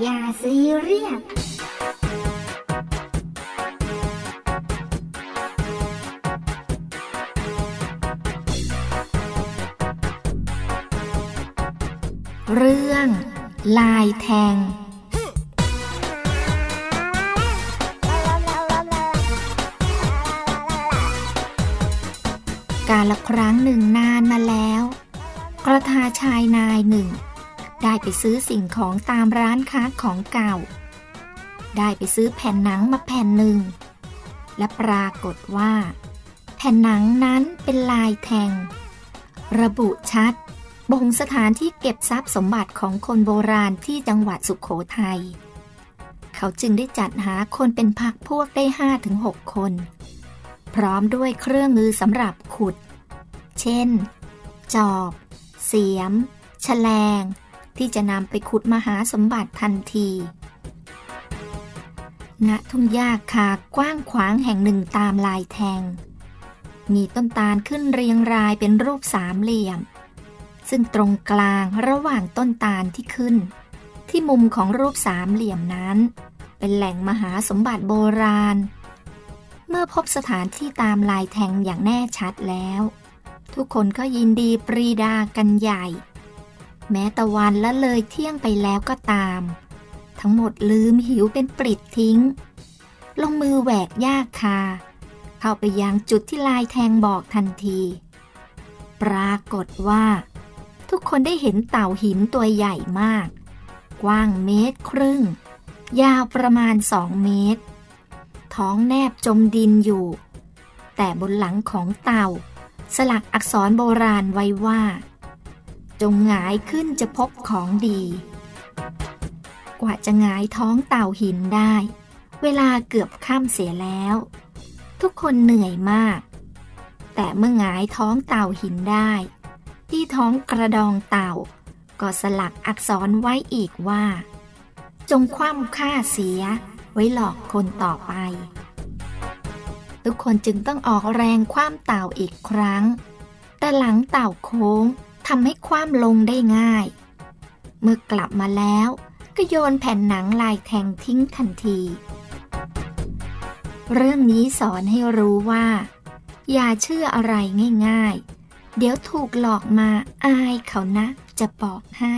อย่าซีเรียสเรื่อง ลายแทง การละครั้งหนึ่งนานมาแล้ว กระทาชายนายหนึ่ง ได้ไปซื้อสิ่งของตามร้านค้าของเก่า ได้ไปซื้อแผ่นหนังมาแผ่นหนึ่ง และปรากฏว่า แผ่นหนังนั้นเป็นลายแทง ระบุชัดบ่งสถานที่เก็บทรัพย์สมบัติของคนโบราณที่จังหวัดสุขโขทยัย เขาจึงได้จัดหาคนเป็นพักพวกได้ห้าถึงหกคน พร้อมด้วยเครื่องมือสำหรับขุด เช่น จอบ เสียม แฉลง ที่จะนำไปขุดมหาสมบัติทันที ณ ทุ่งหญ้าคากว้างขวางแห่งหนึ่งตามลายแทง มีต้นตาลขึ้นเรียงรายเป็นรูปสามเหลี่ยม ซึ่งตรงกลางระหว่างต้นตาลที่ขึ้น ที่มุมของรูปสามเหลี่ยมนั้น เป็นแหล่งมหาสมบัติโบราณ เมื่อพบสถานที่ตามลายแทงอย่างแน่ชัดแล้ว ทุกคนก็ยินดีปรีดากันใหญ่ แม้ตะวันละเลยเที่ยงไปแล้วก็ตาม ทั้งหมดลืมหิวเป็นปริดทิ้ง ลงมือแหวกยากคา เข้าไปยังจุดที่ลายแทงบอกทันที ปรากฏว่า ทุกคนได้เห็นเต่าหินตัวใหญ่มาก กว้างเมตรครึ่ง ยาวประมาณสองเมตร ท้องแนบจมดินอยู่ แต่บนหลังของเต่า สลักอักษรโบราณไว้ว่า จงหงายขึ้นจะพบของดี กว่าจะหงายท้องเต่าหินได้ เวลาเกือบค่ำเสียแล้ว ทุกคนเหนื่อยมาก แต่เมื่อหงายท้องเต่าหินได้ ที่ท้องกระดองเต่า ก็สลักอักษรไว้อีกว่า จงคว่ำค่าเสียไว้หลอกคนต่อไป ทุกคนจึงต้องออกแรงคว่ำเต่าอีกครั้ง แต่หลังเต่าโค้ง ทำให้คว่ำลงได้ง่าย เมื่อกลับมาแล้ว ก็โยนแผ่นหนังลายแทงทิ้งทันที เรื่องนี้สอนให้รู้ว่า อย่าเชื่ออะไรง่าย ๆ เดี๋ยวถูกหลอกมาอายเขานะจะบอกให้